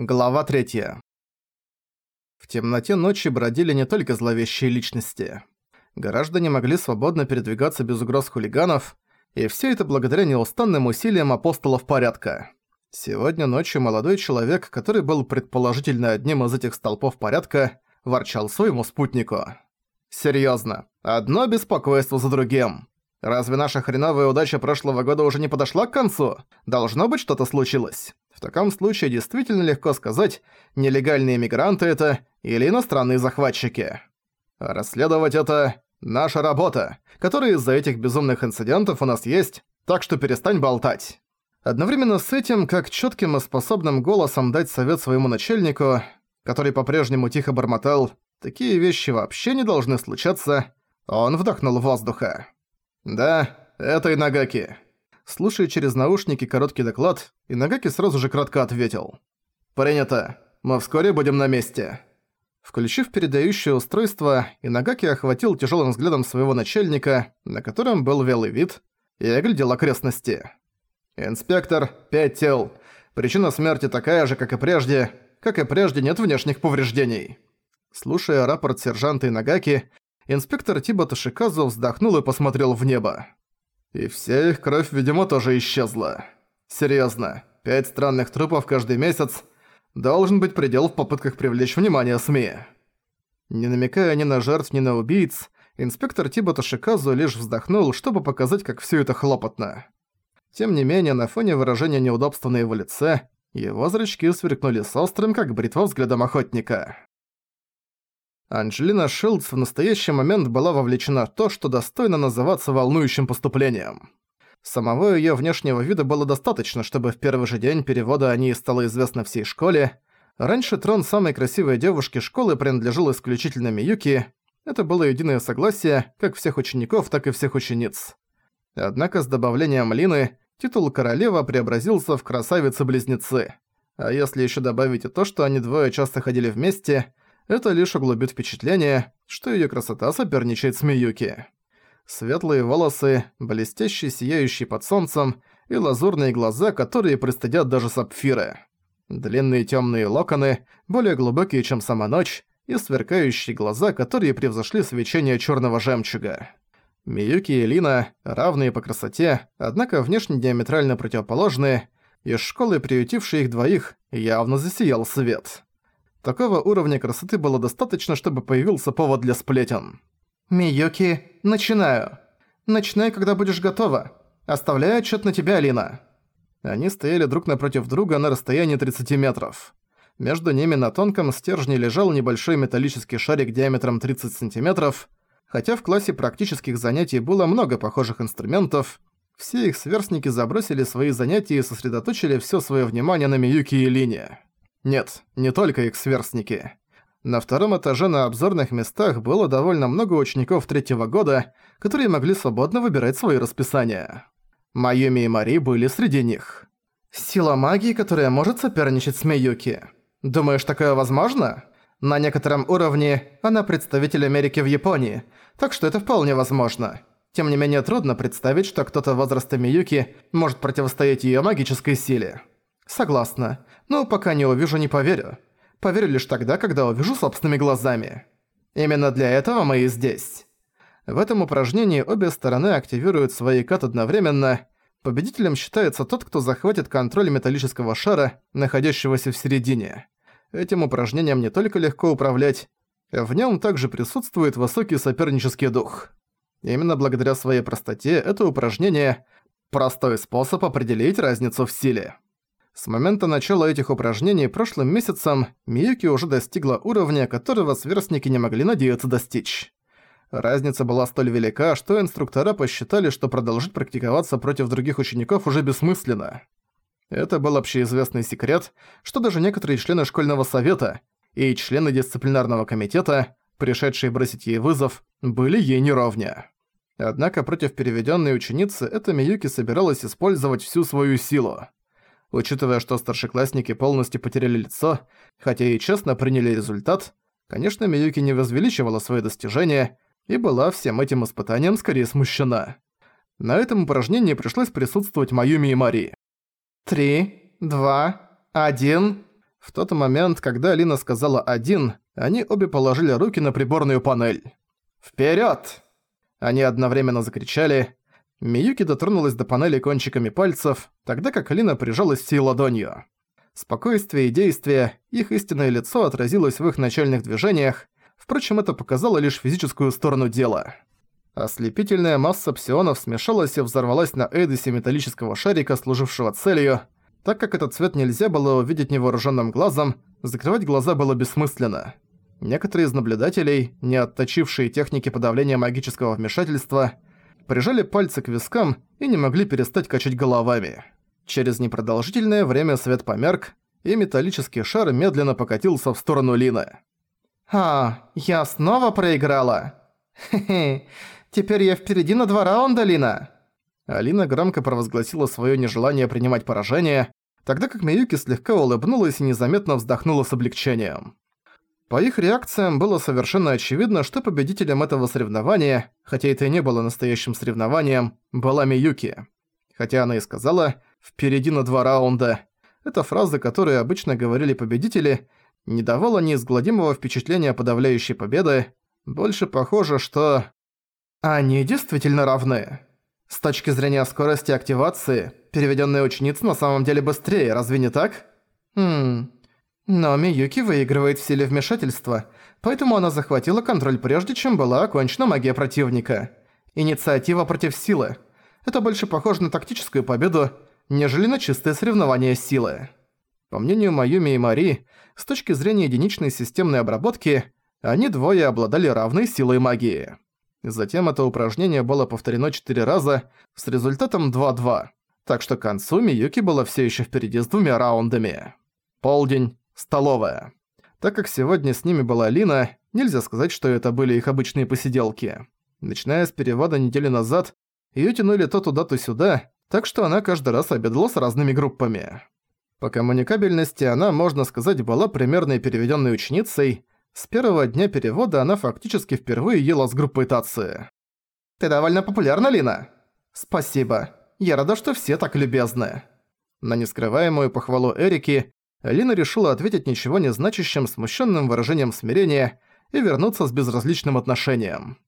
Глава 3. В темноте ночи бродили не только зловещие личности. Граждане могли свободно передвигаться без угроз хулиганов, и все это благодаря неустанным усилиям апостолов порядка. Сегодня ночью молодой человек, который был предположительно одним из этих столпов порядка, ворчал своему спутнику. «Серьёзно, одно беспокойство за другим. Разве наша хреновая удача прошлого года уже не подошла к концу? Должно быть, что-то случилось». В таком случае действительно легко сказать, нелегальные мигранты это или иностранные захватчики. Расследовать это наша работа, которая из-за этих безумных инцидентов у нас есть, так что перестань болтать. Одновременно с этим, как чётким и способным голосом дать совет своему начальнику, который по-прежнему тихо бормотал «такие вещи вообще не должны случаться», он вдохнул воздуха. «Да, это Инагаки. Слушая через наушники короткий доклад, Инагаки сразу же кратко ответил. «Принято. Мы вскоре будем на месте». Включив передающее устройство, Инагаки охватил тяжелым взглядом своего начальника, на котором был велый вид, и оглядел окрестности. «Инспектор, пять тел. Причина смерти такая же, как и прежде. Как и прежде, нет внешних повреждений». Слушая рапорт сержанта Инагаки, инспектор Тиба Ташиказу вздохнул и посмотрел в небо. И вся их кровь, видимо, тоже исчезла. Серьезно, пять странных трупов каждый месяц должен быть предел в попытках привлечь внимание СМИ. Не намекая ни на жертв, ни на убийц, инспектор Тибота Шиказу лишь вздохнул, чтобы показать, как все это хлопотно. Тем не менее, на фоне выражения неудобства на его лице, его зрачки сверкнули с острым, как бритва взглядом охотника. Анджелина Шилдс в настоящий момент была вовлечена в то, что достойно называться волнующим поступлением. Самого её внешнего вида было достаточно, чтобы в первый же день перевода о ней стало известно всей школе. Раньше трон самой красивой девушки школы принадлежал исключительно Миюки. Это было единое согласие как всех учеников, так и всех учениц. Однако с добавлением Лины титул королева преобразился в красавицы-близнецы. А если ещё добавить и то, что они двое часто ходили вместе – это лишь углубит впечатление, что её красота соперничает с Миюки. Светлые волосы, блестящие сияющие под солнцем и лазурные глаза, которые пристыдят даже сапфиры. Длинные тёмные локоны, более глубокие, чем сама ночь, и сверкающие глаза, которые превзошли свечение чёрного жемчуга. Миюки и Лина, равные по красоте, однако внешне диаметрально противоположные, из школы, приютившей их двоих, явно засиял свет. Такого уровня красоты было достаточно, чтобы появился повод для сплетен. «Миюки, начинаю. Начинай, когда будешь готова. Оставляю отчет на тебя, Алина». Они стояли друг напротив друга на расстоянии 30 метров. Между ними на тонком стержне лежал небольшой металлический шарик диаметром 30 сантиметров. Хотя в классе практических занятий было много похожих инструментов, все их сверстники забросили свои занятия и сосредоточили все свое внимание на Миюки и Лине. Нет, не только их сверстники. На втором этаже на обзорных местах было довольно много учеников третьего года, которые могли свободно выбирать свои расписания. Майюми и Мари были среди них. Сила магии, которая может соперничать с Миюки. Думаешь, такое возможно? На некотором уровне она представитель Америки в Японии, так что это вполне возможно. Тем не менее, трудно представить, что кто-то возраста Миюки может противостоять её магической силе. Согласна. Но пока не увижу, не поверю. Поверю лишь тогда, когда увижу собственными глазами. Именно для этого мы и здесь. В этом упражнении обе стороны активируют свои кат одновременно. Победителем считается тот, кто захватит контроль металлического шара, находящегося в середине. Этим упражнением не только легко управлять, в нем также присутствует высокий сопернический дух. Именно благодаря своей простоте это упражнение – простой способ определить разницу в силе. С момента начала этих упражнений прошлым месяцем Миюки уже достигла уровня, которого сверстники не могли надеяться достичь. Разница была столь велика, что инструктора посчитали, что продолжить практиковаться против других учеников уже бессмысленно. Это был общеизвестный секрет, что даже некоторые члены школьного совета и члены дисциплинарного комитета, пришедшие бросить ей вызов, были ей неровня. Однако против переведенной ученицы эта Миюки собиралась использовать всю свою силу. Учитывая, что старшеклассники полностью потеряли лицо, хотя и честно приняли результат, конечно, Миюки не возвеличивала свои достижения и была всем этим испытанием скорее смущена. На этом упражнении пришлось присутствовать Маюми и Мари. «Три, два, один...» В тот момент, когда Алина сказала «один», они обе положили руки на приборную панель. «Вперёд!» Они одновременно закричали. Миюки дотронулась до панели кончиками пальцев, тогда как Алина прижалась всей ладонью. Спокойствие и действие, их истинное лицо отразилось в их начальных движениях, впрочем, это показало лишь физическую сторону дела. Ослепительная масса псионов смешалась и взорвалась на Эйдисе металлического шарика, служившего целью. Так как этот цвет нельзя было увидеть невооруженным глазом, закрывать глаза было бессмысленно. Некоторые из наблюдателей, не отточившие техники подавления магического вмешательства, прижали пальцы к вискам и не могли перестать качать головами. Через непродолжительное время свет померк, и металлический шар медленно покатился в сторону Лины. «А, я снова проиграла? Хе-хе, теперь я впереди на два раунда, Лина!» Алина громко провозгласила своё нежелание принимать поражение, тогда как Миюки слегка улыбнулась и незаметно вздохнула с облегчением. По их реакциям было совершенно очевидно, что победителем этого соревнования, хотя это и не было настоящим соревнованием, была Миюки. Хотя она и сказала «впереди на два раунда», эта фраза, которую обычно говорили победители, не давала неизгладимого впечатления подавляющей победы, больше похоже, что... Они действительно равны. С точки зрения скорости активации, переведенная ученица на самом деле быстрее, разве не так? Хм... Но Миюки выигрывает в силе вмешательства, поэтому она захватила контроль прежде, чем была окончена магия противника. Инициатива против силы. Это больше похоже на тактическую победу, нежели на чистое соревнование силы. По мнению Майюми и Мари, с точки зрения единичной системной обработки, они двое обладали равной силой магии. Затем это упражнение было повторено 4 раза с результатом 2-2, так что к концу Миюки была все еще впереди с двумя раундами. Полдень, столовая. Так как сегодня с ними была Лина, нельзя сказать, что это были их обычные посиделки. Начиная с перевода недели назад, её тянули то туда, то сюда, так что она каждый раз обедала с разными группами. По коммуникабельности она, можно сказать, была примерной переведённой ученицей. С первого дня перевода она фактически впервые ела с группой Тации. «Ты довольно популярна, Лина?» «Спасибо. Я рада, что все так любезны». На нескрываемую похвалу Эрики Лина решила ответить ничего не значащим смущенным выражением смирения и вернуться с безразличным отношением.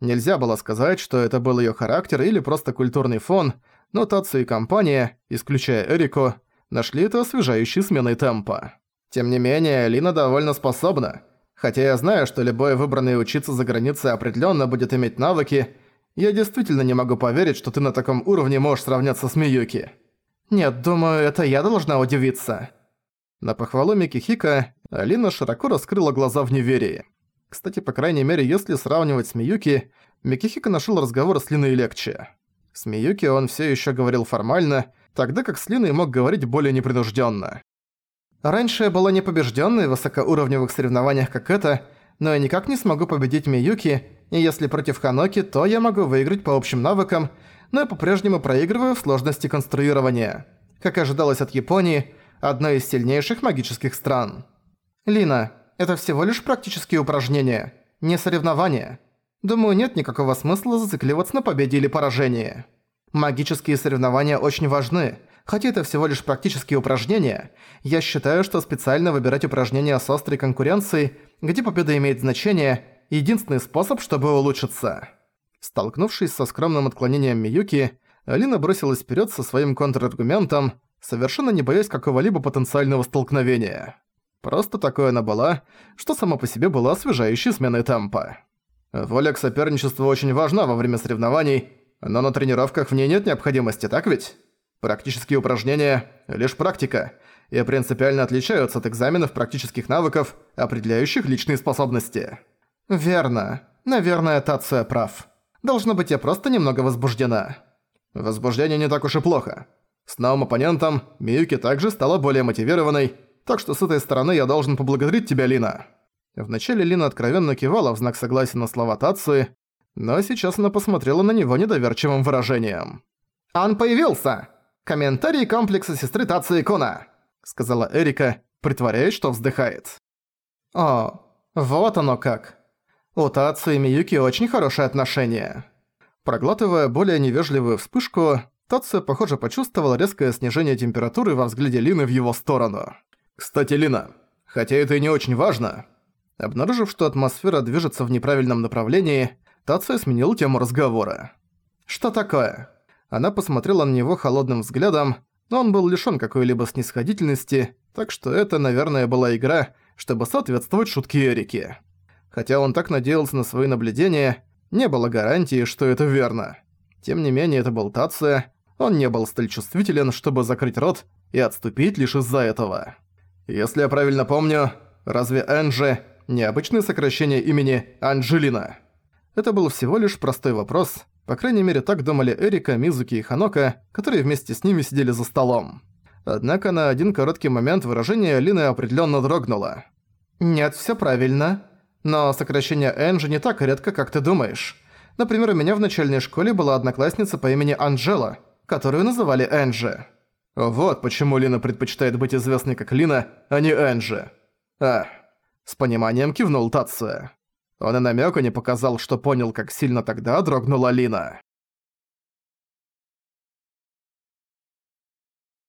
Нельзя было сказать, что это был ее характер или просто культурный фон, но Тацу и компания, исключая Эрику, нашли это освежающей сменой темпа. Тем не менее, Лина довольно способна. Хотя я знаю, что любой выбранный учиться за границей определенно будет иметь навыки, я действительно не могу поверить, что ты на таком уровне можешь сравняться с Миюки. Нет, думаю, это я должна удивиться. На похвалу Микихика Алина широко раскрыла глаза в неверии. Кстати, по крайней мере, если сравнивать с Миюки, Микихика нашел разговор с Линой легче. С Миюки он все еще говорил формально, тогда как с Линой мог говорить более непринужденно. Раньше я была непобежденной в высокоуровневых соревнованиях как это, но я никак не смогу победить Миюки, и если против Ханоки, то я могу выиграть по общим навыкам, но я по-прежнему проигрываю в сложности конструирования. Как ожидалось от Японии, одной из сильнейших магических стран. Лина, это всего лишь практические упражнения, не соревнования. Думаю, нет никакого смысла зацикливаться на победе или поражении. Магические соревнования очень важны, хотя это всего лишь практические упражнения. Я считаю, что специально выбирать упражнения с острой конкуренцией, где победа имеет значение, единственный способ, чтобы улучшиться. Столкнувшись со скромным отклонением Миюки, Алина бросилась вперед со своим контраргументом, совершенно не боясь какого-либо потенциального столкновения. Просто такое она была, что сама по себе была освежающей сменой темпа. Воля к соперничеству очень важна во время соревнований, но на тренировках в ней нет необходимости, так ведь? Практические упражнения – лишь практика, и принципиально отличаются от экзаменов практических навыков, определяющих личные способности. Верно. Наверное, Тация прав. Должно быть, я просто немного возбуждена. Возбуждение не так уж и плохо. С новым оппонентом Миюки также стала более мотивированной, так что с этой стороны я должен поблагодарить тебя, Лина». Вначале Лина откровенно кивала в знак согласия на слова Тации, но сейчас она посмотрела на него недоверчивым выражением. «Он появился! Комментарий комплекса сестры Тации Куна!» сказала Эрика, притворяясь, что вздыхает. «О, вот оно как. У Тации и Миюки очень хорошие отношения». Проглатывая более невежливую вспышку, Тация, похоже, почувствовал резкое снижение температуры во взгляде Лины в его сторону. «Кстати, Лина, хотя это и не очень важно...» Обнаружив, что атмосфера движется в неправильном направлении, Тация сменил тему разговора. «Что такое?» Она посмотрела на него холодным взглядом, но он был лишён какой-либо снисходительности, так что это, наверное, была игра, чтобы соответствовать шутке Эрики. Хотя он так надеялся на свои наблюдения, не было гарантии, что это верно. Тем не менее, это был Тация, он не был столь чувствителен, чтобы закрыть рот и отступить лишь из-за этого. Если я правильно помню, разве Энджи – необычное сокращение имени Анджелина? Это был всего лишь простой вопрос, по крайней мере так думали Эрика, Мизуки и Ханока, которые вместе с ними сидели за столом. Однако на один короткий момент выражение Лины определенно дрогнуло. «Нет, все правильно. Но сокращение Энджи не так редко, как ты думаешь. Например, у меня в начальной школе была одноклассница по имени Анжела, которую называли Энджи. Вот почему Лина предпочитает быть известной как Лина, а не Энджи. А, с пониманием кивнул Тация. Он и намёка не показал, что понял, как сильно тогда дрогнула Лина.